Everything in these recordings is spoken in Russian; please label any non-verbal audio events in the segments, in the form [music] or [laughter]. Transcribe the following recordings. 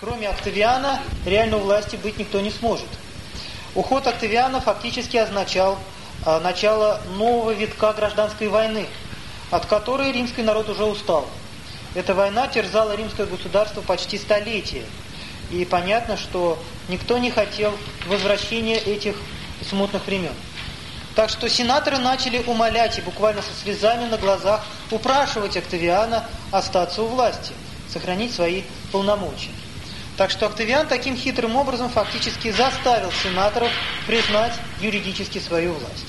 кроме Октавиана, реально у власти быть никто не сможет. Уход Октавиана фактически означал а, начало нового витка гражданской войны, от которой римский народ уже устал. Эта война терзала римское государство почти столетие. И понятно, что никто не хотел возвращения этих смутных времен. Так что сенаторы начали умолять и буквально со слезами на глазах упрашивать Октавиана остаться у власти, сохранить свои полномочия. Так что Октавиан таким хитрым образом фактически заставил сенаторов признать юридически свою власть.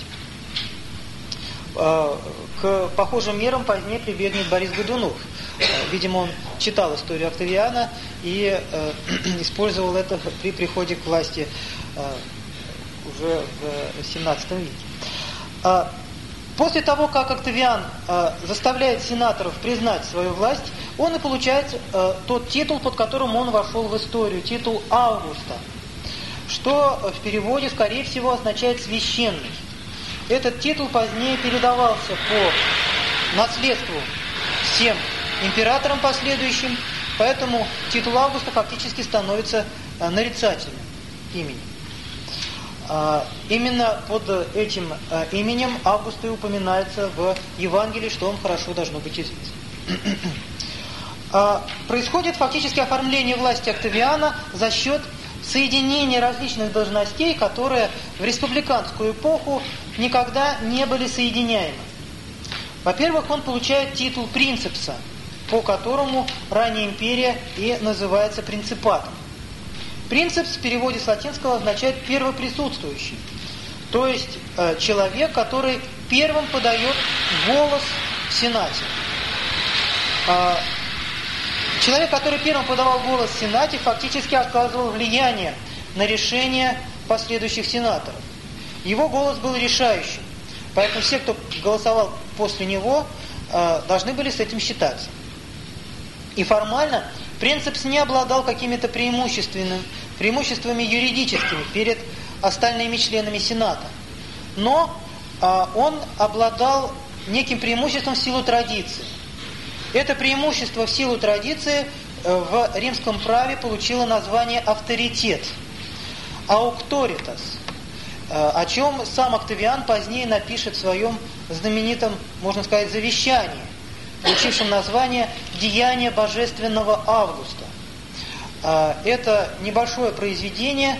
А, к похожим мерам позднее прибегнет Борис Годунов. А, видимо, он читал историю Октавиана и э, [clears throat] использовал это при приходе к власти э, уже в 17 веке. После того, как Октавиан заставляет сенаторов признать свою власть, он и получает а, тот титул, под которым он вошел в историю, титул Августа, что в переводе, скорее всего, означает «священный». Этот титул позднее передавался по наследству всем императорам последующим, поэтому титул Августа фактически становится нарицательным именем. А, именно под этим а, именем Август и упоминается в Евангелии, что он хорошо должно быть известен. А, происходит фактически оформление власти Октавиана за счет соединения различных должностей, которые в республиканскую эпоху никогда не были соединяемы. Во-первых, он получает титул принципса, по которому ранее империя и называется принципатом. Принцип в переводе с латинского означает первоприсутствующий. То есть э, человек, который первым подает голос в Сенате. Э, человек, который первым подавал голос в Сенате, фактически оказывал влияние на решение последующих сенаторов. Его голос был решающим. Поэтому все, кто голосовал после него, э, должны были с этим считаться. И формально Принцепс не обладал какими-то преимущественными, преимуществами юридическими перед остальными членами Сената. Но а, он обладал неким преимуществом в силу традиции. Это преимущество в силу традиции э, в римском праве получило название авторитет. Аукторитас. Э, о чем сам Октавиан позднее напишет в своем знаменитом, можно сказать, завещании получившим название «Деяние Божественного Августа». А, это небольшое произведение,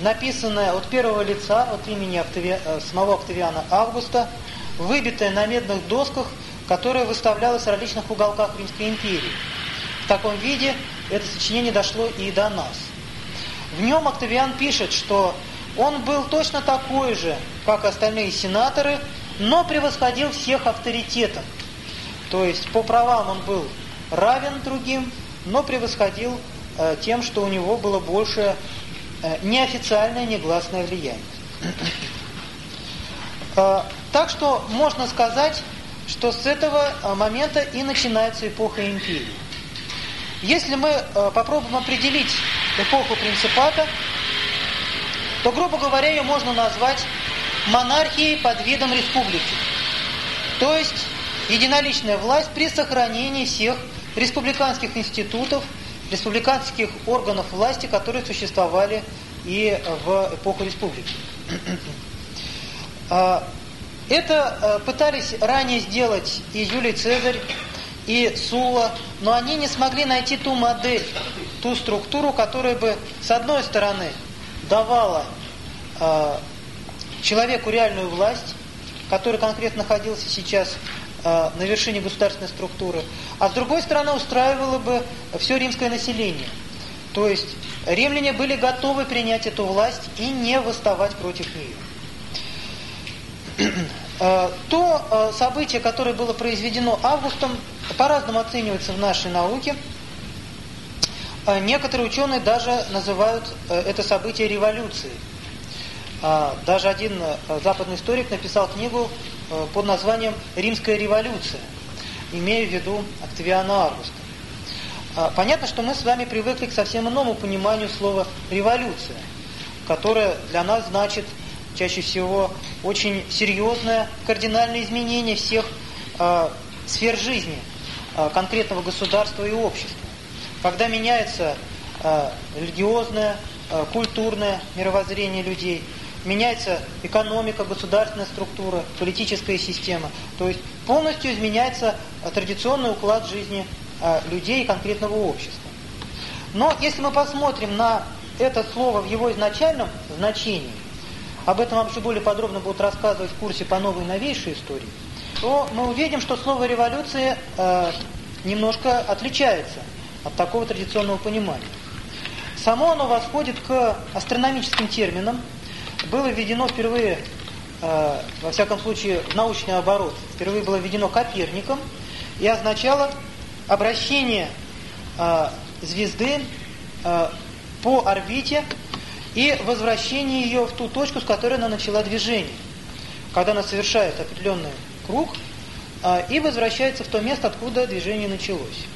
написанное от первого лица, от имени Октави... Э, самого Октавиана Августа, выбитое на медных досках, которое выставлялось в различных уголках Римской империи. В таком виде это сочинение дошло и до нас. В нем Октавиан пишет, что он был точно такой же, как остальные сенаторы, но превосходил всех авторитетом. То есть по правам он был равен другим, но превосходил э, тем, что у него было больше э, неофициальное, негласное влияние. э, так что можно сказать, что с этого э, момента и начинается эпоха империи. Если мы э, попробуем определить эпоху принципата, то, грубо говоря, ее можно назвать монархией под видом республики. То есть единоличная власть при сохранении всех республиканских институтов, республиканских органов власти, которые существовали и в эпоху республики. [clears throat] Это э, пытались ранее сделать и Юлий Цезарь, и Сула, но они не смогли найти ту модель, ту структуру, которая бы, с одной стороны, давала э, человеку реальную власть, который конкретно находился сейчас Э, на вершине государственной структуры, а с другой стороны устраивало бы все римское население. То есть римляне были готовы принять эту власть и не восставать против нее. Э, то э, событие, которое было произведено Августом, по-разному оценивается в нашей науке. Некоторые ученые даже называют это событие революцией. Даже один западный историк написал книгу Э, под названием «Римская революция», имея в виду Октавиана Августа. Понятно, что мы с вами привыкли к совсем иному пониманию слова «революция», которое для нас значит чаще всего очень серьезное кардинальное изменение всех э, сфер жизни э, конкретного государства и общества. Когда меняется э, религиозное, э, культурное мировоззрение людей, меняется экономика, государственная структура, политическая система. То есть полностью изменяется э, традиционный уклад жизни э, людей и конкретного общества. Но если мы посмотрим на это слово в его изначальном значении, об этом вам еще более подробно будут рассказывать в курсе по новой новейшей истории, то мы увидим, что слово «революция» э, немножко отличается от такого традиционного понимания. Само оно восходит к астрономическим терминам, было введено впервые, э, во всяком случае, в научный оборот, впервые было введено Коперником и означало обращение э, звезды э, по орбите и возвращение ее в ту точку, с которой она начала движение. Когда она совершает определенный круг э, и возвращается в то место, откуда движение началось.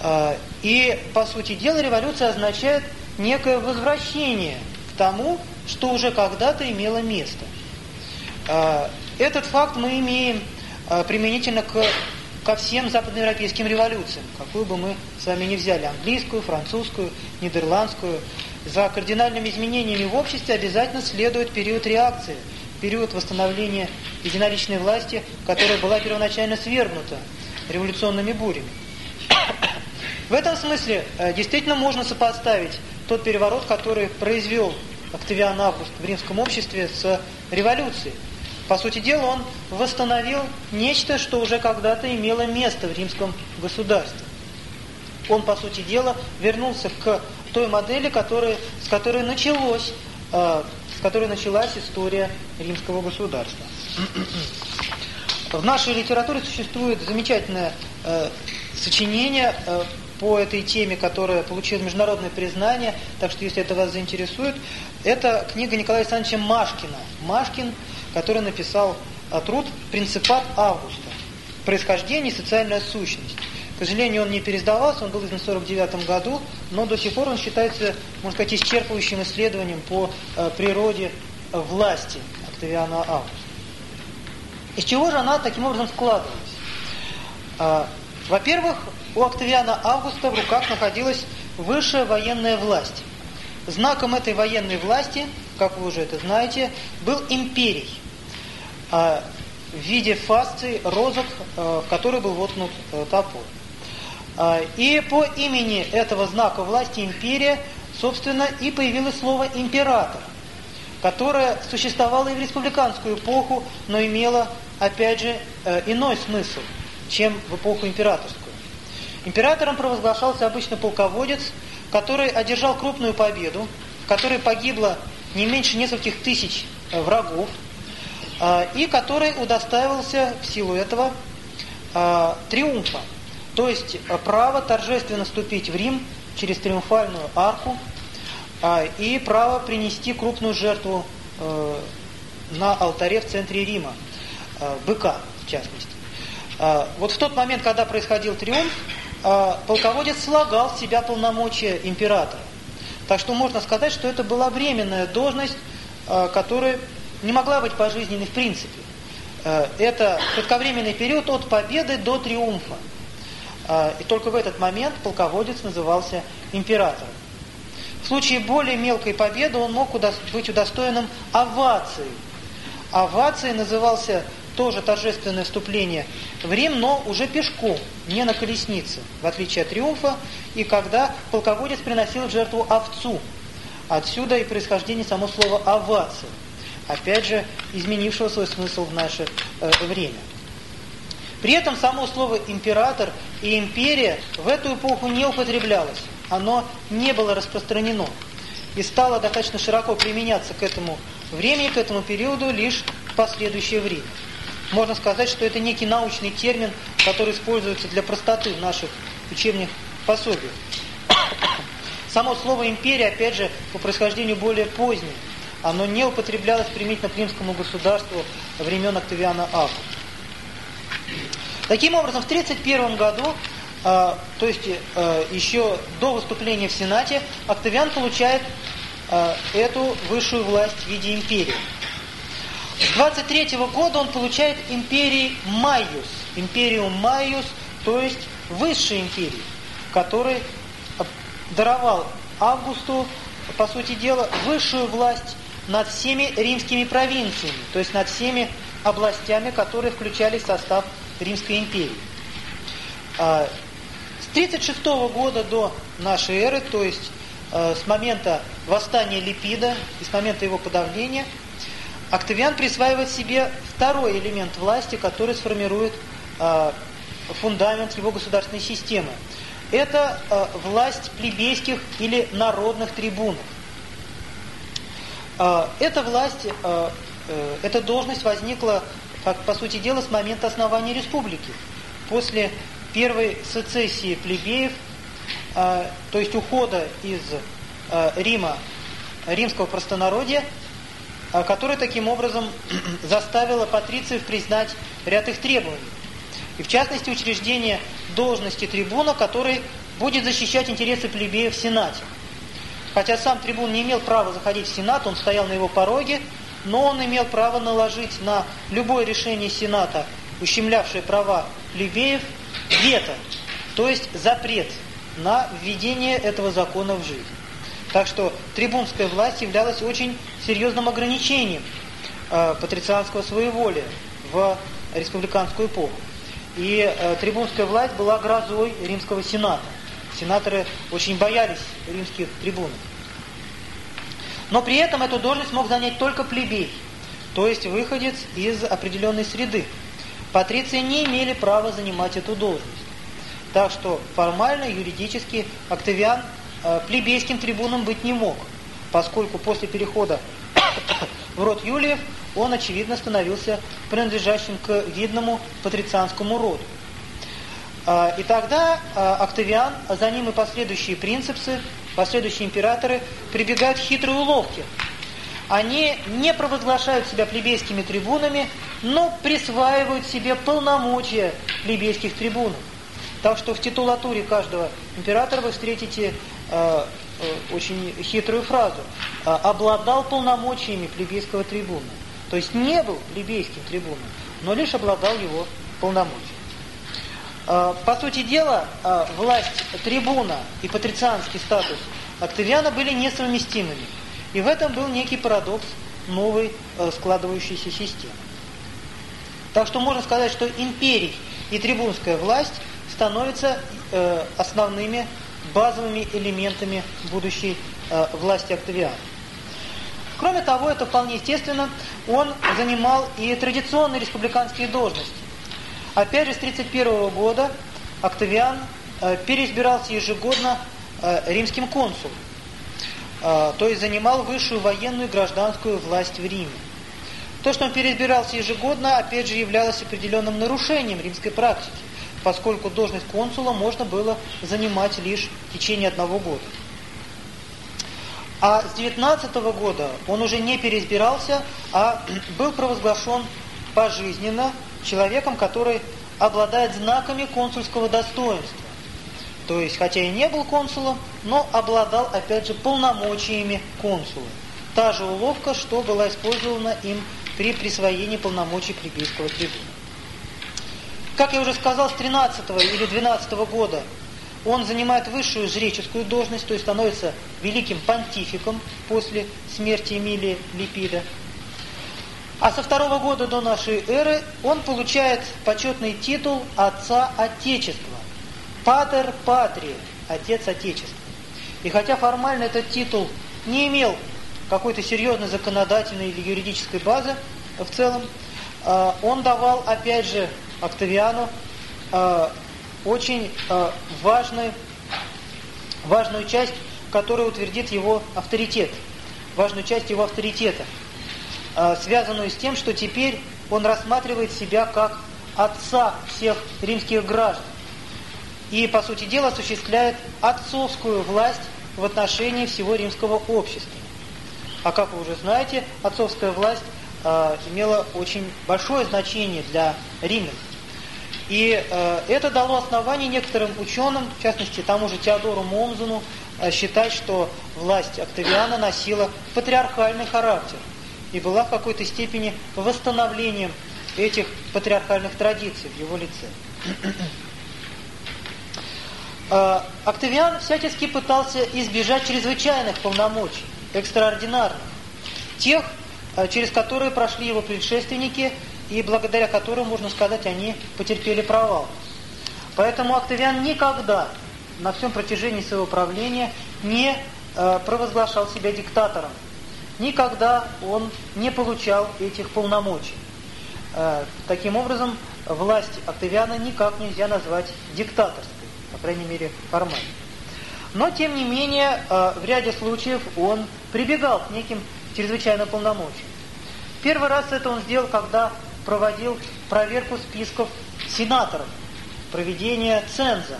Э, и, по сути дела, революция означает некое возвращение к тому, что уже когда-то имело место. Э, этот факт мы имеем применительно к ко всем западноевропейским революциям, какую бы мы с вами ни взяли, английскую, французскую, нидерландскую. За кардинальными изменениями в обществе обязательно следует период реакции, период восстановления единоличной власти, которая была первоначально свергнута революционными бурями. В этом смысле э, действительно можно сопоставить тот переворот, который произвел Октавиан Август в римском обществе с революцией. По сути дела, он восстановил нечто, что уже когда-то имело место в римском государстве. Он, по сути дела, вернулся к той модели, которая, с которой началось, э, с которой началась история римского государства. В нашей литературе существует замечательное э, сочинение э, по этой теме, которая получила международное признание, так что если это вас заинтересует, это книга Николая Александровича Машкина. Машкин который написал а, труд «Принципат Августа. Происхождение и социальная сущность». К сожалению, он не пересдавался, он был издан в 49 году, но до сих пор он считается, можно сказать, исчерпывающим исследованием по э, природе э, власти Октавиана Августа. Из чего же она таким образом складывалась? Э, Во-первых, у Октавиана Августа в руках находилась высшая военная власть. Знаком этой военной власти, как вы уже это знаете, был империй э, в виде фасции розок, э, в которой был воткнут э, топор. Э, и по имени этого знака власти империя, собственно, и появилось слово император, которое существовало и в республиканскую эпоху, но имело, опять же, э, иной смысл, чем в эпоху императорскую. Императором провозглашался обычно полководец, который одержал крупную победу, в которой погибло не меньше нескольких тысяч э, врагов, э, и который удостаивался в силу этого триумфа, то есть право торжественно ступить в Рим через триумфальную арку и право принести крупную жертву на алтаре в центре Рима, быка в частности. Вот в тот момент, когда происходил триумф, а, полководец слагал в себя полномочия императора. Так что можно сказать, что это была временная должность, а, которая не могла быть пожизненной в принципе. А, это кратковременный период от победы до триумфа. И только в этот момент полководец назывался императором. В случае более мелкой победы он мог быть удостоенным овации. Овацией назывался тоже торжественное вступление в Рим, но уже пешком, не на колеснице, в отличие от триумфа, и когда полководец приносил в жертву овцу. Отсюда и происхождение само слова «овация», опять же, изменившего свой смысл в наше э, время. При этом само слово «император» и «империя» в эту эпоху не употреблялось, оно не было распространено и стало достаточно широко применяться к этому времени, к этому периоду лишь в последующее время. Можно сказать, что это некий научный термин, который используется для простоты в наших учебных пособиях. [coughs] Само слово «империя», опять же, по происхождению более позднее. Оно не употреблялось применительно к римскому государству времен Октавиана Августа. Таким образом, в 1931 году, э, то есть э, еще до выступления в Сенате, Октавиан получает э, эту высшую власть в виде империи. С 23 -го года он получает империи Майюс, империю Майюс, то есть высшей империи, которой даровал Августу, по сути дела, высшую власть над всеми римскими провинциями, то есть над всеми областями, которые включались в состав Римской империи. А, с 36 года до нашей эры, то есть а, с момента восстания Липида и с момента его подавления, Октавиан присваивает себе второй элемент власти, который сформирует а, фундамент его государственной системы. Это власть плебейских или народных трибунов. Эта власть, э, эта должность возникла, по сути дела, с момента основания республики. После первой сецессии плебеев, э, то есть ухода из э, Рима, римского простонародья, э, которая таким образом [clears throat] заставила патрициев признать ряд их требований. И в частности учреждение должности трибуна, который будет защищать интересы плебеев в Сенате. Хотя сам трибун не имел права заходить в Сенат, он стоял на его пороге, но он имел право наложить на любое решение Сената, ущемлявшее права плебеев, вето, то есть запрет на введение этого закона в жизнь. Так что трибунская власть являлась очень серьезным ограничением э, патрицианского своеволия в республиканскую эпоху. И э, трибунская власть была грозой римского сената. Сенаторы очень боялись римских трибунов. Но при этом эту должность мог занять только плебей, то есть выходец из определенной среды. Патриции не имели права занимать эту должность. Так что формально, юридически Октавиан э, плебейским трибуном быть не мог, поскольку после перехода [coughs] в род Юлиев он, очевидно, становился принадлежащим к видному патрицианскому роду. Э, и тогда э, Октавиан, за ним и последующие принципсы, последующие императоры прибегают к хитрой уловке – они не провозглашают себя плебейскими трибунами, но присваивают себе полномочия плебейских трибунов. Так что в титулатуре каждого императора вы встретите э, э, очень хитрую фразу э, «обладал полномочиями плебейского трибуна». То есть не был плебейским трибуном, но лишь обладал его полномочиями. Э, по сути дела, э, власть трибуна и патрицианский статус Октавиана были несовместимыми. И в этом был некий парадокс новой э, складывающейся системы. Так что можно сказать, что империй и трибунская власть становятся основными базовыми элементами будущей власти Октавиана. Кроме того, это вполне естественно, он занимал и традиционные республиканские должности. Опять же, с 1931 года Октавиан э, переизбирался ежегодно э, римским консулом. А, то есть занимал высшую военную и гражданскую власть в Риме. То, что он переизбирался ежегодно, опять же являлось определенным нарушением римской практики, поскольку должность консула можно было занимать лишь в течение одного года. А с 19 -го года он уже не переизбирался, а [clears throat] был провозглашен пожизненно человеком, который обладает знаками консульского достоинства. То есть, хотя и не был консулом, но обладал, опять же, полномочиями консула. Та же уловка, что была использована им при присвоении полномочий плебейского трибуна. Как я уже сказал, с 13 или 12 года он занимает высшую жреческую должность, то есть становится великим понтификом после смерти Эмилия Липида. А со второго года до нашей эры он получает почетный титул Отца Отечества. Патер Патри, Отец Отечества. И хотя формально этот титул не имел какой-то серьезной законодательной или юридической базы в целом, а, он давал, опять же, Октавиану а, очень а, важную, важную часть, которая утвердит его авторитет, важную часть его авторитета, связанную с тем, что теперь он рассматривает себя как отца всех римских граждан и, по сути дела, осуществляет отцовскую власть в отношении всего римского общества. А как вы уже знаете, отцовская власть э, имела очень большое значение для римлян. И э, это дало основание некоторым ученым, в частности тому же Теодору Момзуну, э, считать, что власть Октавиана носила патриархальный характер и была в какой-то степени восстановлением этих патриархальных традиций в его лице. Э, [clears throat] Октавиан всячески пытался избежать чрезвычайных полномочий, экстраординарных, тех, э, через которые прошли его предшественники, и благодаря которым, можно сказать, они потерпели провал. Поэтому Октавиан никогда на всем протяжении своего правления не э, провозглашал себя диктатором. Никогда он не получал этих полномочий. Э, таким образом, власть Октавиана никак нельзя назвать диктаторской по крайней мере формально. Но, тем не менее, э, в ряде случаев он прибегал к неким чрезвычайным полномочиям. Первый раз это он сделал, когда проводил проверку списков сенаторов, проведение ценза,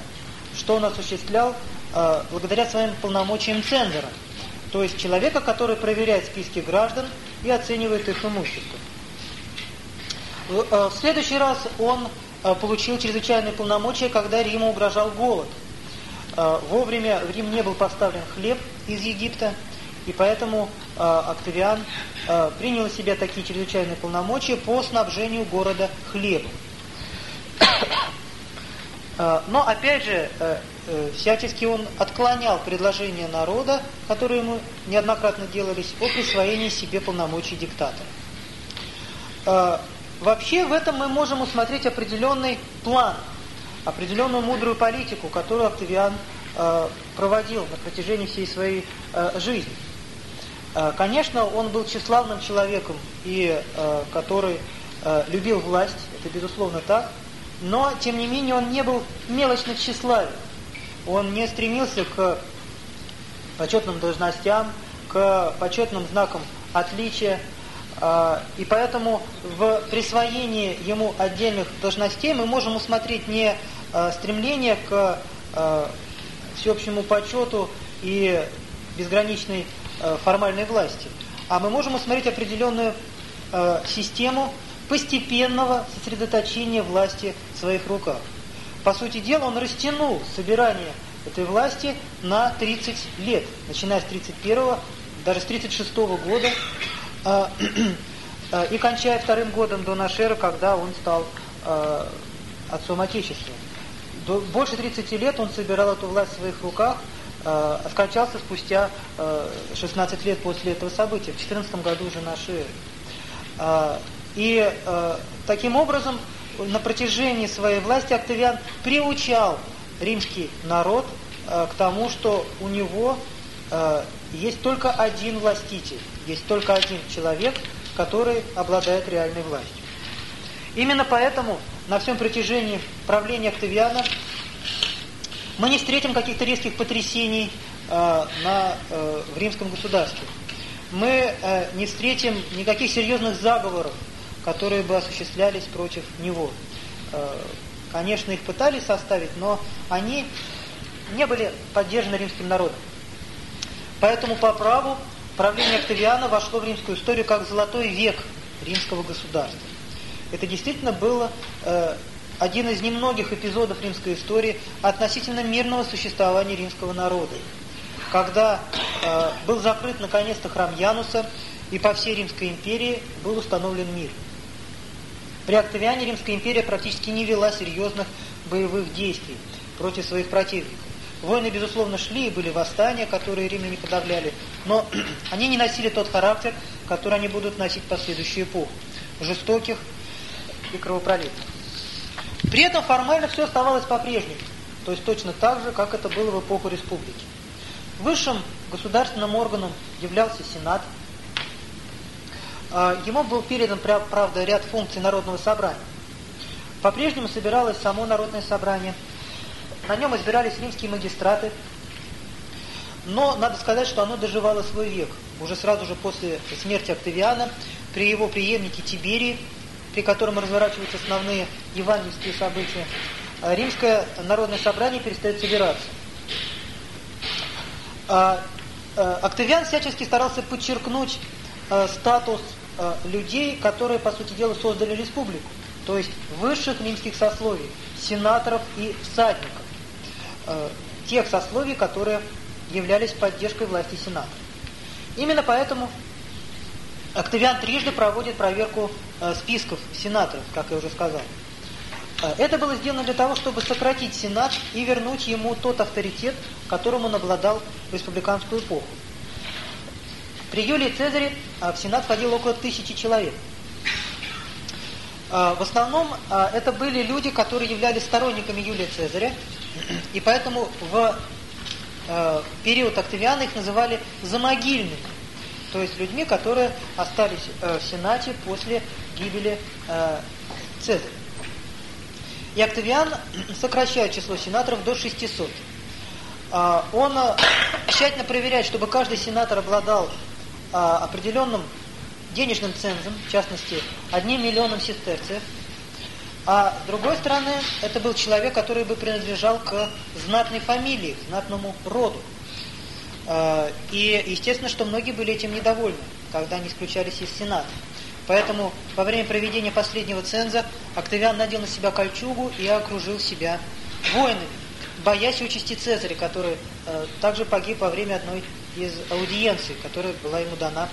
что он осуществлял э, благодаря своим полномочиям цензора, то есть человека, который проверяет списки граждан и оценивает их имущество. В э, следующий раз он Э, получил чрезвычайные полномочия, когда Риму угрожал голод. Э, вовремя в Рим не был поставлен хлеб из Египта, и поэтому Октавиан принял на себя такие чрезвычайные полномочия по снабжению города хлебом. [coughs] Но, опять же, всячески он отклонял предложения народа, которые ему неоднократно делались, о присвоении себе полномочий диктатора. Вообще в этом мы можем усмотреть определенный план, определенную мудрую политику, которую Октавиан э, проводил на протяжении всей своей э, жизни. Э, конечно, он был тщеславным человеком, и э, который э, любил власть, это безусловно так, но, тем не менее, он не был мелочно тщеславен. Он не стремился к почетным должностям, к почетным знакам отличия, а, и поэтому в присвоении ему отдельных должностей мы можем усмотреть не а, стремление к а, всеобщему почету и безграничной формальной власти, а мы можем усмотреть определенную систему постепенного сосредоточения власти в своих руках. По сути дела, он растянул собирание этой власти на 30 лет, начиная с 31 даже с 36 -го года, а, [clears throat] а, и кончая вторым годом до нашей эры, когда он стал а, отцом Отечества. Больше 30 лет он собирал эту власть в своих руках, скончался спустя 16 лет после этого события, в 14 году уже нашей эры. И таким образом на протяжении своей власти Октавиан приучал римский народ к тому, что у него есть только один властитель, есть только один человек, который обладает реальной властью. Именно поэтому на всем протяжении правления Октавиана мы не встретим каких-то резких потрясений э, на, э, в римском государстве. Мы э, не встретим никаких серьезных заговоров, которые бы осуществлялись против него. Э, конечно, их пытались составить, но они не были поддержаны римским народом. Поэтому по праву правление Октавиана вошло в римскую историю как золотой век римского государства. Это действительно было э, один из немногих эпизодов римской истории относительно мирного существования римского народа. Когда э, был закрыт наконец-то храм Януса, и по всей Римской империи был установлен мир. При Октавиане Римская империя практически не вела серьезных боевых действий против своих противников. Войны, безусловно, шли и были восстания, которые римляне подавляли, но [clears throat] они не носили тот характер, который они будут носить в последующую эпоху. Жестоких и кровопролитных. При этом формально все оставалось по-прежнему. То есть точно так же, как это было в эпоху республики. Высшим государственным органом являлся Сенат. А, ему был передан, правда, ряд функций Народного собрания. По-прежнему собиралось само Народное собрание – на нем избирались римские магистраты. Но надо сказать, что оно доживало свой век. Уже сразу же после смерти Октавиана, при его преемнике Тиберии, при котором разворачиваются основные евангельские события, а Римское народное собрание перестает собираться. А, Октавиан всячески старался подчеркнуть статус людей, которые, по сути дела, создали республику. То есть высших римских сословий, сенаторов и всадников э, тех сословий, которые являлись поддержкой власти Сената. Именно поэтому Октавиан трижды проводит проверку э, списков сенаторов, как я уже сказал. Э, это было сделано для того, чтобы сократить Сенат и вернуть ему тот авторитет, которым он обладал в республиканскую эпоху. При Юлии Цезаре в Сенат входило около тысячи человек. В основном это были люди, которые являлись сторонниками Юлия Цезаря, и поэтому в период Октавиана их называли замогильными, то есть людьми, которые остались в Сенате после гибели Цезаря. И Октавиан [clears throat] сокращает число сенаторов до 600. Он тщательно проверяет, чтобы каждый сенатор обладал определенным денежным цензом, в частности, одним миллионом сестерцев. А с другой стороны, это был человек, который бы принадлежал к знатной фамилии, к знатному роду. И естественно, что многие были этим недовольны, когда они исключались из Сената. Поэтому во время проведения последнего ценза Октавиан надел на себя кольчугу и окружил себя воинами, боясь участи Цезаря, который э, также погиб во время одной из аудиенций, которая была ему дана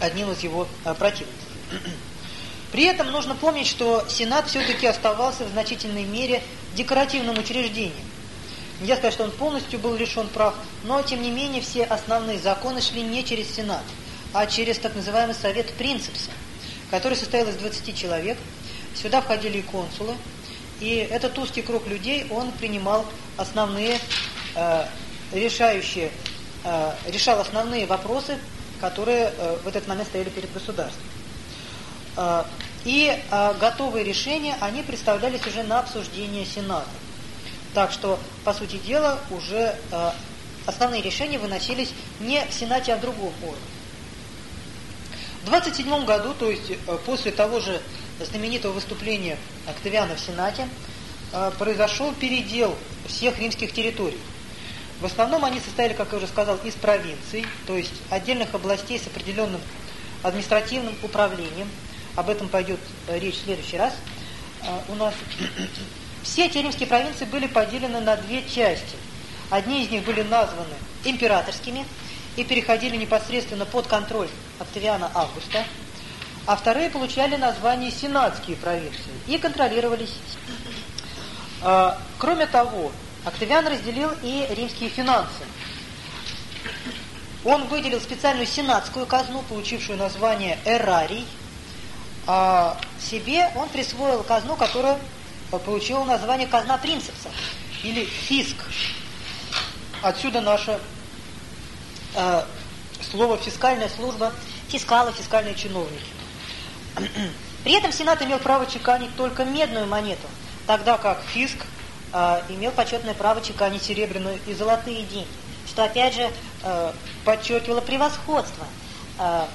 одним из его э, противников. [clears throat] При этом нужно помнить, что Сенат все-таки оставался в значительной мере декоративным учреждением. Нельзя сказать, что он полностью был лишен прав, но тем не менее все основные законы шли не через Сенат, а через так называемый Совет Принципса, который состоял из 20 человек. Сюда входили и консулы. И этот узкий круг людей, он принимал основные, э, решающие, решал основные вопросы, которые э, в этот момент стояли перед государством. Э, и э, готовые решения, они представлялись уже на обсуждение Сената. Так что, по сути дела, уже э, основные решения выносились не в Сенате, а в другом органе. В 27 году, то есть э, после того же знаменитого выступления Октавиана в Сенате, э, произошел передел всех римских территорий. В основном они состояли, как я уже сказал, из провинций, то есть отдельных областей с определенным административным управлением. Об этом пойдет э, речь в следующий раз у нас. [clears throat] Все эти римские провинции были поделены на две части. Одни из них были названы императорскими, и переходили непосредственно под контроль Октавиана Августа, а вторые получали название сенатские провинции и контролировались. А, кроме того, Октавиан разделил и римские финансы. Он выделил специальную сенатскую казну, получившую название эрарий, а себе он присвоил казну, которая получила название казна принципса или фиск. Отсюда наша э, слово «фискальная служба», фискалы, фискальные чиновники. [clears throat] При этом Сенат имел право чеканить только медную монету, тогда как фиск э, имел почетное право чеканить серебряную и золотые деньги, что опять же э, подчеркивало превосходство э,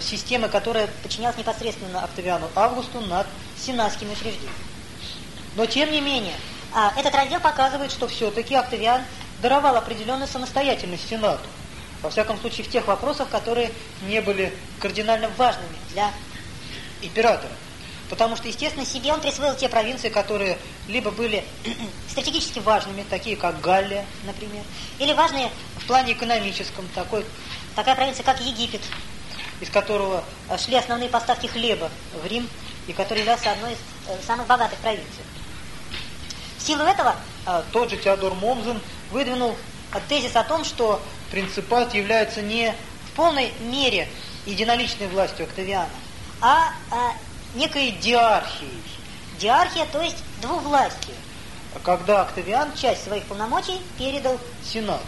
системы, которая подчинялась непосредственно Октавиану Августу над сенатскими учреждениями. Но тем не менее, этот раздел показывает, что все-таки Октавиан даровал определенную самостоятельность Сенату. Во всяком случае, в тех вопросах, которые не были кардинально важными для императора. Потому что, естественно, себе он присвоил те провинции, которые либо были [clears throat] стратегически важными, такие как Галлия, например, или важные в плане экономическом, такой, такая провинция, как Египет, из которого шли основные поставки хлеба в Рим, и который являлся одной из э, самых богатых провинций. В силу этого э, тот же Теодор Момзен выдвинул тезис о том, что принципат является не в полной мере единоличной властью Октавиана, а некой диархией. Диархия, то есть двувластие. Когда Октавиан часть своих полномочий передал Сенату.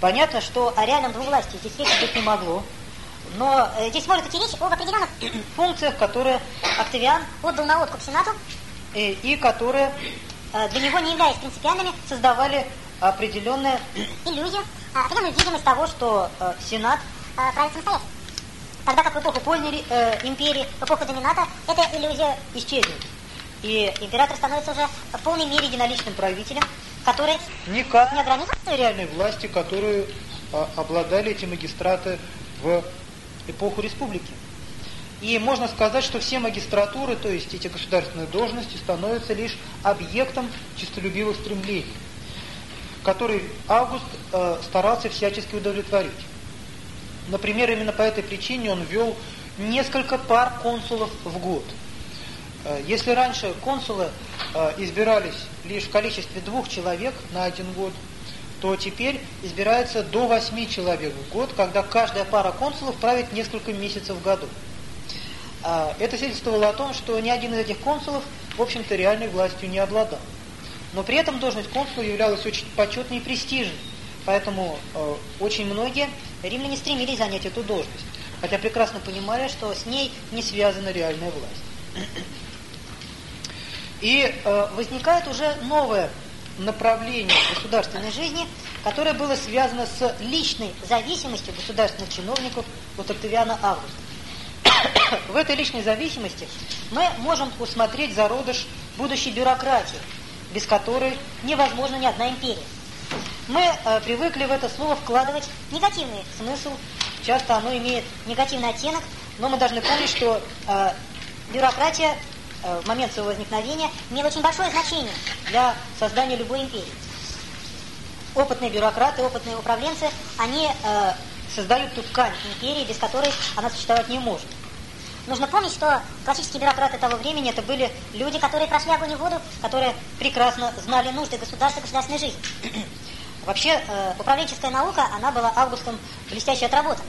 Понятно, что о реальном двувластии здесь речи быть не могло. Но э, здесь может идти речь об определенных [clears throat] функциях, которые Октавиан отдал на откуп Сенату. И, и которые э, для него, не являясь принципиальными, создавали определенная [clears throat] иллюзия, а, определенную видимость того, что э, Сенат э, правит самостоятельно. Тогда как в эпоху Поздней э, империи, в эпоху домината, эта иллюзия исчезнет. И император становится уже в полной мере единоличным правителем, который никак не ограничен реальной власти, которую а, обладали эти магистраты в эпоху республики. И можно сказать, что все магистратуры, то есть эти государственные должности, становятся лишь объектом честолюбивых стремлений который Август э, старался всячески удовлетворить. Например, именно по этой причине он ввел несколько пар консулов в год. Э, если раньше консулы э, избирались лишь в количестве двух человек на один год, то теперь избирается до восьми человек в год, когда каждая пара консулов правит несколько месяцев в году. А, это свидетельствовало о том, что ни один из этих консулов, в общем-то, реальной властью не обладал. Но при этом должность консула являлась очень почетной и престижной. Поэтому э, очень многие римляне стремились занять эту должность, хотя прекрасно понимали, что с ней не связана реальная власть. И э, возникает уже новое направление государственной жизни, которое было связано с личной зависимостью государственных чиновников от Октавиана Августа. [coughs] В этой личной зависимости мы можем усмотреть зародыш будущей бюрократии, без которой невозможна ни одна империя. Мы э, привыкли в это слово вкладывать негативный смысл, часто оно имеет негативный оттенок, но мы должны помнить, что э, бюрократия э, в момент своего возникновения имела очень большое значение для создания любой империи. Опытные бюрократы, опытные управленцы, они э, создают ту ткань империи, без которой она существовать не может. Нужно помнить, что классические бюрократы того времени это были люди, которые прошли огонь и воду, которые прекрасно знали нужды государства государственной жизни. Вообще, э, управленческая наука, она была Августом блестяще отработана.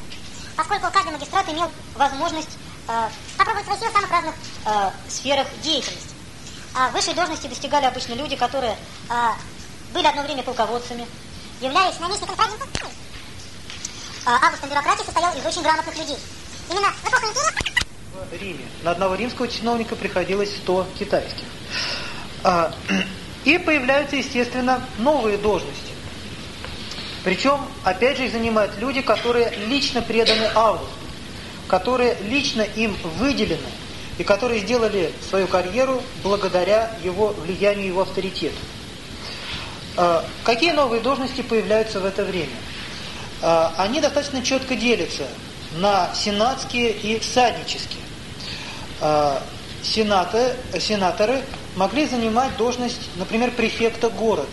Поскольку каждый магистрат имел возможность э, попробовать свои силы в самых разных э, сферах деятельности. А высшей должности достигали обычно люди, которые э, были одно время полководцами, являлись наместниками правительства. Э, Августом бюрократии состоял из очень грамотных людей. Именно в эпоху империи Риме на одного римского чиновника приходилось 100 китайских. А, [clears throat] и появляются, естественно, новые должности. Причем, опять же, их занимают люди, которые лично преданы Августу, которые лично им выделены и которые сделали свою карьеру благодаря его влиянию, его авторитету. А, какие новые должности появляются в это время? А, они достаточно четко делятся на сенатские и всаднические. А, сенаты, сенаторы могли занимать должность, например, префекта города.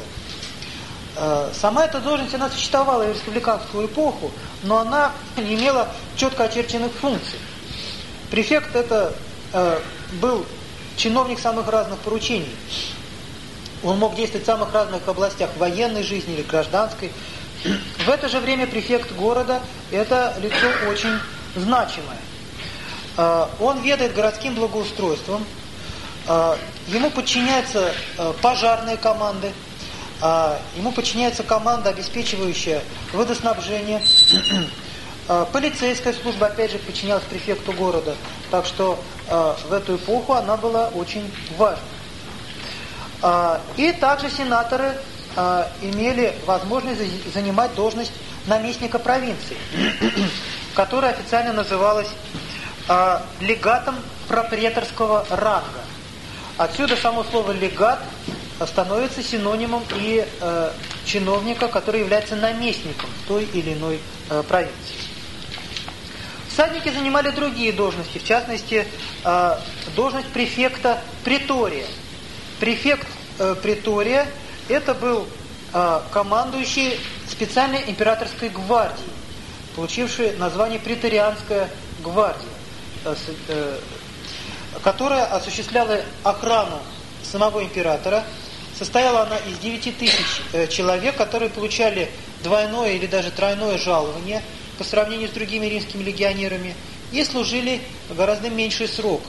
А, сама эта должность, она существовала и в республиканскую эпоху, но она не имела четко очерченных функций. Префект это э, был чиновник самых разных поручений. Он мог действовать в самых разных областях военной жизни или гражданской. В это же время префект города – это лицо очень значимое. А, он ведает городским благоустройством, ему подчиняются пожарные команды, ему подчиняется команда, обеспечивающая водоснабжение, [clears throat] полицейская служба, опять же, подчинялась префекту города, так что в эту эпоху она была очень важна. И также сенаторы имели возможность занимать должность наместника провинции, [clears throat] которая официально называлась легатом пропреторского ранга. Отсюда само слово легат становится синонимом и э, чиновника, который является наместником той или иной э, провинции. Всадники занимали другие должности, в частности, э, должность префекта притория. Префект э, притория – это был э, командующий специальной императорской гвардией, получивший название преторианская гвардия. Э, э, которая осуществляла охрану самого императора. Состояла она из 9 тысяч э, человек, которые получали двойное или даже тройное жалование по сравнению с другими римскими легионерами и служили гораздо меньший срок,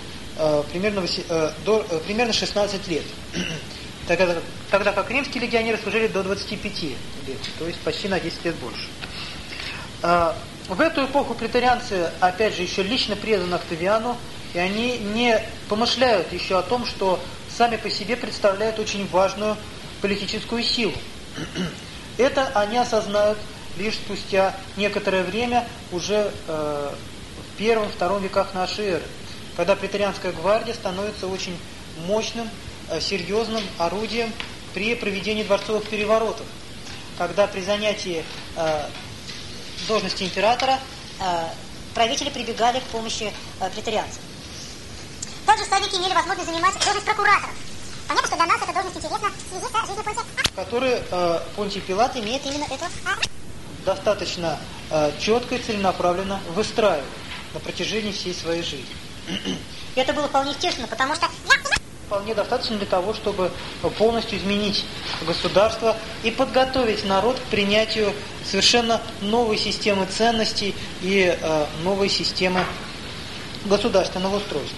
примерно, примерно 16 лет. [clears throat] Тогда, тогда как римские легионеры служили до 25 лет, то есть почти на 10 лет больше. В эту эпоху претарианцы, опять же, еще лично преданы Октавиану, и они не помышляют еще о том, что сами по себе представляют очень важную политическую силу. [clears throat] Это они осознают лишь спустя некоторое время, уже э, в первом-втором веках нашей эры, когда претарианская гвардия становится очень мощным, э, серьезным орудием при проведении дворцовых переворотов. Когда при занятии э, должности императора э, правители прибегали к помощи э, претарианцев. Также всадники имели возможность занимать должность прокуратора. Понятно, что для нас эта должность интересна в связи с жизнью Понтия. Который э, Понтий Пилат имеет именно это достаточно э, четко и целенаправленно выстраивал на протяжении всей своей жизни. Это было вполне естественно, потому что вполне достаточно для того, чтобы полностью изменить государство и подготовить народ к принятию совершенно новой системы ценностей и э, новой системы государственного устройства.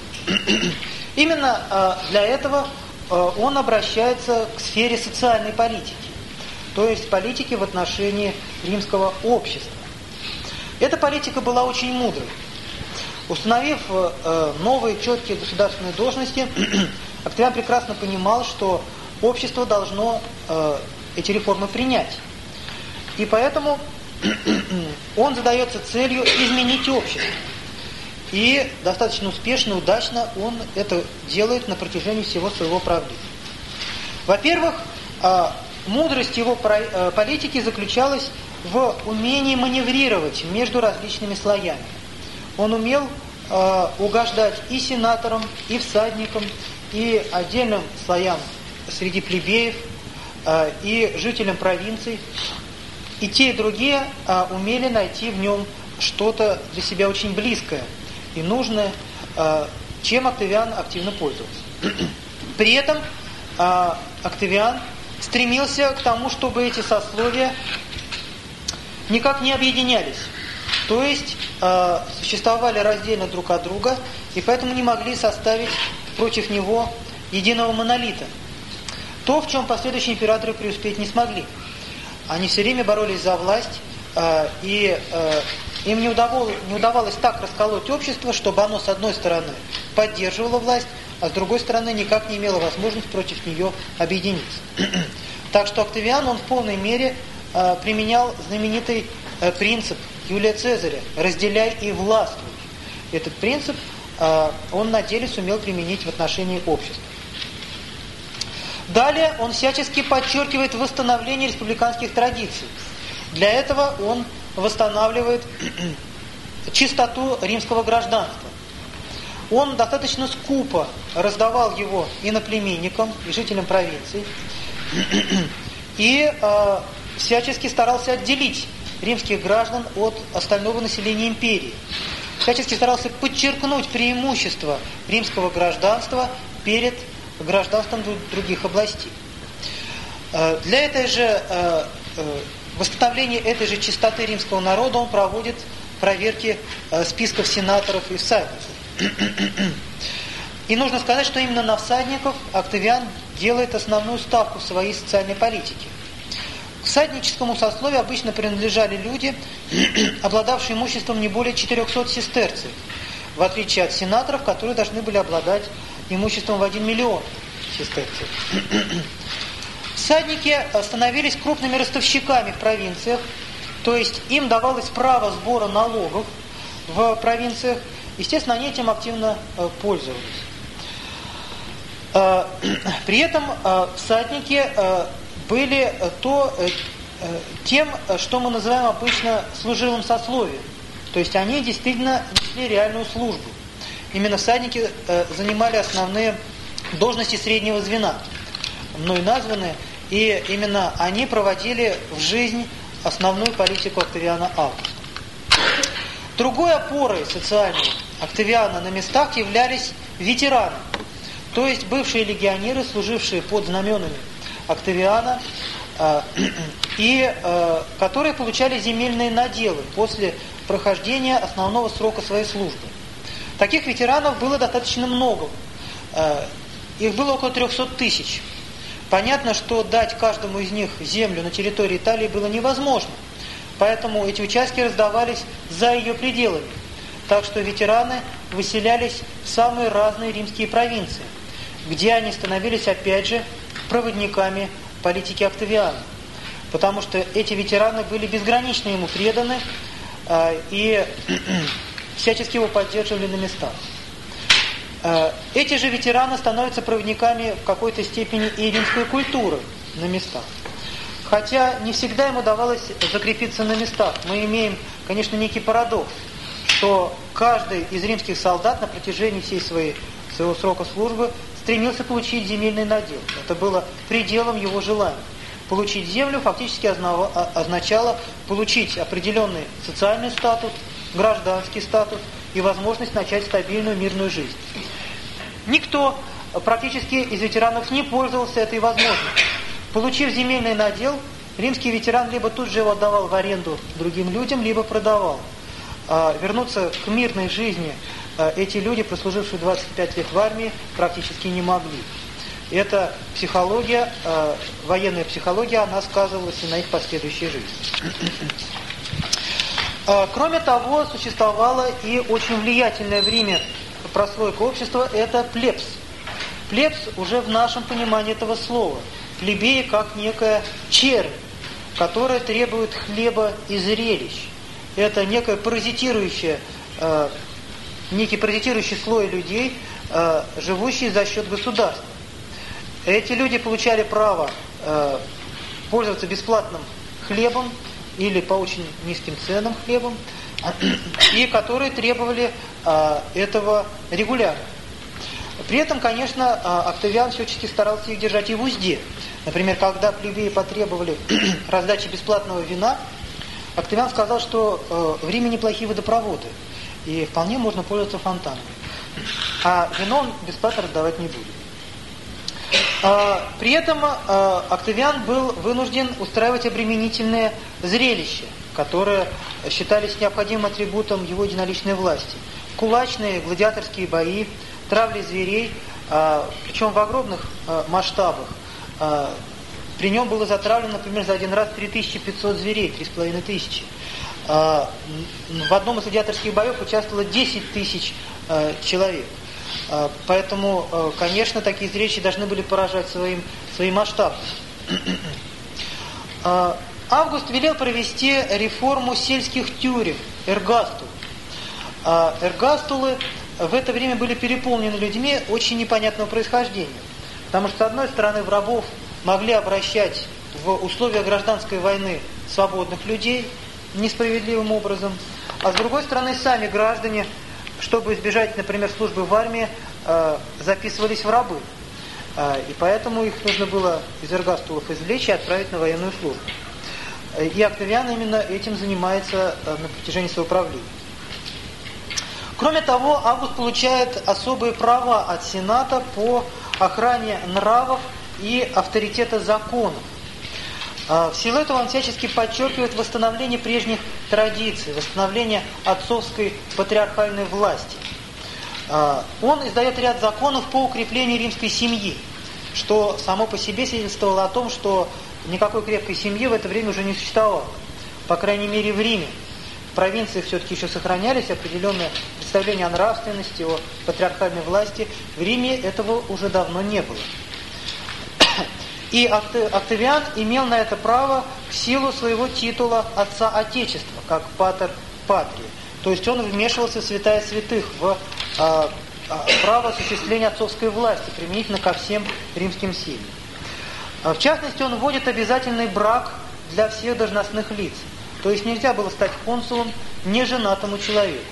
Именно э, для этого э, он обращается к сфере социальной политики, то есть политики в отношении римского общества. Эта политика была очень мудрой. Установив э, новые четкие государственные должности, [clears throat] Октавиан прекрасно понимал, что общество должно эти реформы принять. И поэтому [clears throat] он задается целью изменить общество. И достаточно успешно, удачно он это делает на протяжении всего своего правления. Во-первых, э, мудрость его э, политики заключалась в умении маневрировать между различными слоями. Он умел э, угождать и сенаторам, и всадникам, и отдельным слоям среди плебеев, э, и жителям провинций. И те, и другие умели найти в нем что-то для себя очень близкое и нужное, э, чем Октавиан активно пользовался. [clears throat] При этом э, Октавиан стремился к тому, чтобы эти сословия никак не объединялись. То есть э, существовали раздельно друг от друга, и поэтому не могли составить против него единого монолита. То, в чем последующие императоры преуспеть не смогли. Они все время боролись за власть, и э, им не удавалось, не удавалось так расколоть общество, чтобы оно, с одной стороны, поддерживало власть, а с другой стороны, никак не имело возможности против нее объединиться. [clears throat] так что Октавиан, он в полной мере э, применял знаменитый э, принцип Юлия Цезаря «разделяй и властвуй». Этот принцип э, он на деле сумел применить в отношении общества. Далее он всячески подчеркивает восстановление республиканских традиций. Для этого он восстанавливает чистоту римского гражданства. Он достаточно скупо раздавал его иноплеменникам и жителям провинций [clears throat] и э, всячески старался отделить римских граждан от остального населения империи. Всячески старался подчеркнуть преимущество римского гражданства перед гражданством других областей. Э, для этой же э, э, восстановления этой же чистоты римского народа он проводит проверки списков сенаторов и всадников. И нужно сказать, что именно на всадников Октавиан делает основную ставку своей социальной политике. К всадническому сословию обычно принадлежали люди, [clears throat] обладавшие имуществом не более 400 сестерцев, в отличие от сенаторов, которые должны были обладать имуществом в 1 миллион сестерцев. Всадники становились крупными ростовщиками в провинциях, то есть им давалось право сбора налогов в провинциях, естественно, они этим активно э, пользовались. Э, [clears throat] при этом э, всадники были то, тем, что мы называем обычно служилым сословием. То есть они действительно несли реальную службу. Именно всадники занимали основные должности среднего звена, мной названные, и именно они проводили в жизнь основную политику Октавиана Августа. Другой опорой социальной Октавиана на местах являлись ветераны, то есть бывшие легионеры, служившие под знаменами Октавиана, э, [clears throat] и э, которые получали земельные наделы после прохождения основного срока своей службы. Таких ветеранов было достаточно много. Э, их было около 300 тысяч. Понятно, что дать каждому из них землю на территории Италии было невозможно. Поэтому эти участки раздавались за ее пределами. Так что ветераны выселялись в самые разные римские провинции, где они становились, опять же, проводниками политики Октавиана. Потому что эти ветераны были безгранично ему преданы э, и [clears throat] всячески его поддерживали на местах. Э, эти же ветераны становятся проводниками в какой-то степени и римской культуры на местах. Хотя не всегда ему удавалось закрепиться на местах. Мы имеем, конечно, некий парадокс, что каждый из римских солдат на протяжении всей своей, своего срока службы стремился получить земельный надел. Это было пределом его желания. Получить землю фактически а, означало получить определенный социальный статус, гражданский статус и возможность начать стабильную мирную жизнь. Никто практически из ветеранов не пользовался этой возможностью. Получив земельный надел, римский ветеран либо тут же его отдавал в аренду другим людям, либо продавал. А, вернуться к мирной жизни а, эти люди, прослужившие 25 лет в армии, практически не могли. Эта психология, а, военная психология, она сказывалась и на их последующей жизни. Кроме того, существовало и очень влиятельное в Риме прослойка общества – это плебс. Плебс уже в нашем понимании этого слова. Плебеи как некая червь, которая требует хлеба и зрелищ это некое паразитирующее, э, некий паразитирующий слой людей, э, живущий за счет государства. Эти люди получали право э, пользоваться бесплатным хлебом или по очень низким ценам хлебом, и которые требовали э, этого регулярно. При этом, конечно, э, Октавиан всячески старался их держать и в узде. Например, когда плебеи потребовали [clears throat] раздачи бесплатного вина, Октавиан сказал, что э, в Риме неплохие водопроводы, и вполне можно пользоваться фонтанами. А вино он бесплатно раздавать не будет. А, при этом а, Октавиан был вынужден устраивать обременительные зрелища, которые считались необходимым атрибутом его единоличной власти. Кулачные, гладиаторские бои, травли зверей, а, причем в огромных а, масштабах. А, при нем было затравлено, например, за один раз 3500 зверей, 3500. А, в одном из гладиаторских боев участвовало 10 тысяч человек. Поэтому, конечно, такие зрелища должны были поражать своим, своим масштабом. [clears throat] Август велел провести реформу сельских тюрем, эргастул. Эргастулы в это время были переполнены людьми очень непонятного происхождения. Потому что, с одной стороны, в рабов могли обращать в условия гражданской войны свободных людей несправедливым образом, а с другой стороны сами граждане, чтобы избежать, например, службы в армии, э, записывались в рабы. Э, и поэтому их нужно было из эргастулов извлечь и отправить на военную службу. И Октавиан именно этим занимается э, на протяжении своего правления. Кроме того, Август получает особые права от Сената по охране нравов и авторитета законов. А, в силу этого он всячески подчеркивает восстановление прежних традиций, восстановление отцовской патриархальной власти. Он издает ряд законов по укреплению римской семьи, что само по себе свидетельствовало о том, что никакой крепкой семьи в это время уже не существовало. По крайней мере в Риме. В провинциях все-таки еще сохранялись определенные представления о нравственности, о патриархальной власти. В Риме этого уже давно не было. [coughs] И Октавиан имел на это право в силу своего титула Отца Отечества, как Патер Патрии. То есть он вмешивался в святая святых, в э, право осуществления отцовской власти, применительно ко всем римским семьям. В частности, он вводит обязательный брак для всех должностных лиц. То есть нельзя было стать консулом неженатому человеку.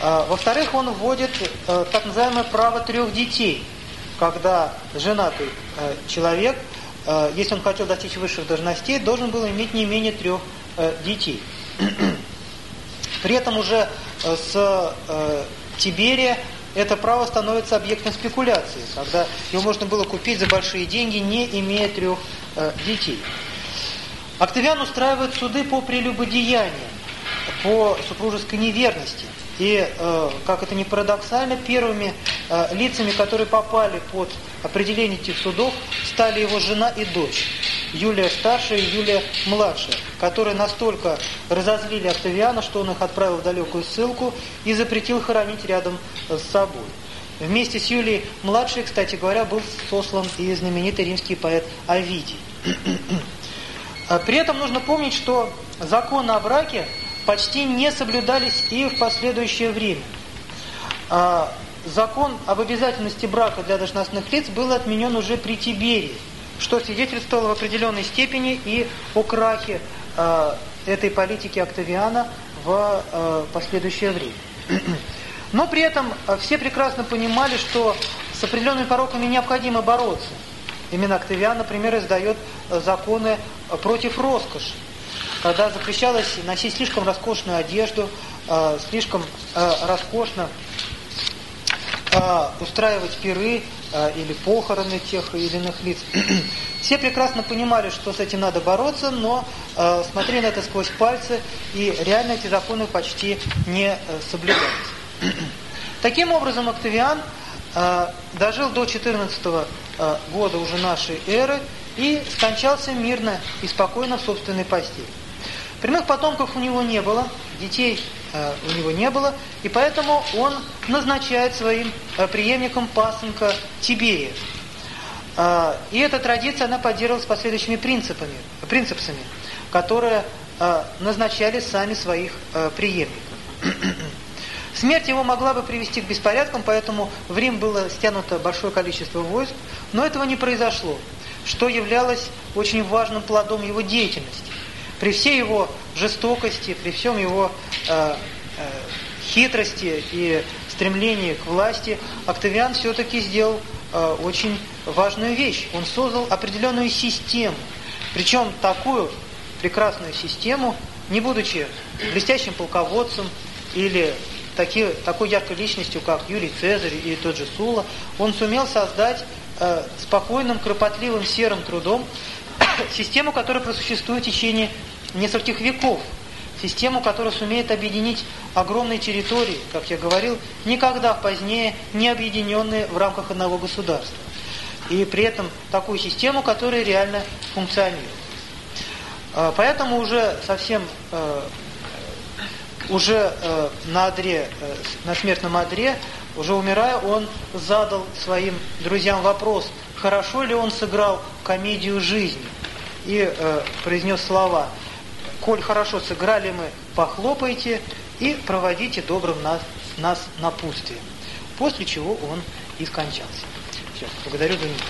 Во-вторых, он вводит э, так называемое право трех детей – когда женатый э, человек, э, если он хотел достичь высших должностей, должен был иметь не менее трех детей. [clears throat] При этом уже с Тиберия это право становится объектом спекуляции, когда его можно было купить за большие деньги, не имея трех э, детей. Октавиан устраивает суды по прелюбодеяниям, по супружеской неверности – и, э, как это ни парадоксально, первыми э, лицами, которые попали под определение этих судов, стали его жена и дочь. Юлия старшая и Юлия младшая, которые настолько разозлили Октавиана, что он их отправил в далекую ссылку и запретил хоронить рядом с собой. Вместе с Юлией младшей, кстати говоря, был сослан и знаменитый римский поэт Овидий. [clears throat] При этом нужно помнить, что закон о браке почти не соблюдались и в последующее время. А, закон об обязательности брака для должностных лиц был отменен уже при Тиберии, что свидетельствовало в определенной степени и о крахе а, этой политики Октавиана в а, последующее время. [clears throat] Но при этом все прекрасно понимали, что с определенными пороками необходимо бороться. Именно Октавиан, например, издает законы против роскоши когда запрещалось носить слишком роскошную одежду, э, слишком э, роскошно а, устраивать пиры а, или похороны тех или иных лиц. [clears throat] Все прекрасно понимали, что с этим надо бороться, но а, смотрели на это сквозь пальцы, и реально эти законы почти не соблюдались. [clears throat] Таким образом, Октавиан дожил до 14 года уже нашей эры и скончался мирно и спокойно в собственной постели. Прямых потомков у него не было, детей э, у него не было, и поэтому он назначает своим э, преемником пасынка Тиберия. Э, и эта традиция, она поддерживалась последующими принципами, принципсами, которые назначали сами своих преемников. [clears throat] Смерть его могла бы привести к беспорядкам, поэтому в Рим было стянуто большое количество войск, но этого не произошло, что являлось очень важным плодом его деятельности. При всей его жестокости, при всем его э, э, хитрости и стремлении к власти, Октавиан все-таки сделал э, очень важную вещь. Он создал определенную систему, причем такую прекрасную систему, не будучи блестящим полководцем или таки, такой яркой личностью, как Юлий Цезарь и тот же Сула, он сумел создать э, спокойным, кропотливым, серым трудом систему, которая просуществует в течение нескольких веков. Систему, которая сумеет объединить огромные территории, как я говорил, никогда позднее не объединенные в рамках одного государства. И при этом такую систему, которая реально функционирует. А, поэтому уже совсем э, уже э, на одре, э, на смертном одре, уже умирая, он задал своим друзьям вопрос, хорошо ли он сыграл комедию жизни. И произнес слова коль хорошо сыграли мы, похлопайте и проводите добрым нас, нас напутствием. После чего он и скончался. Все, благодарю за внимание.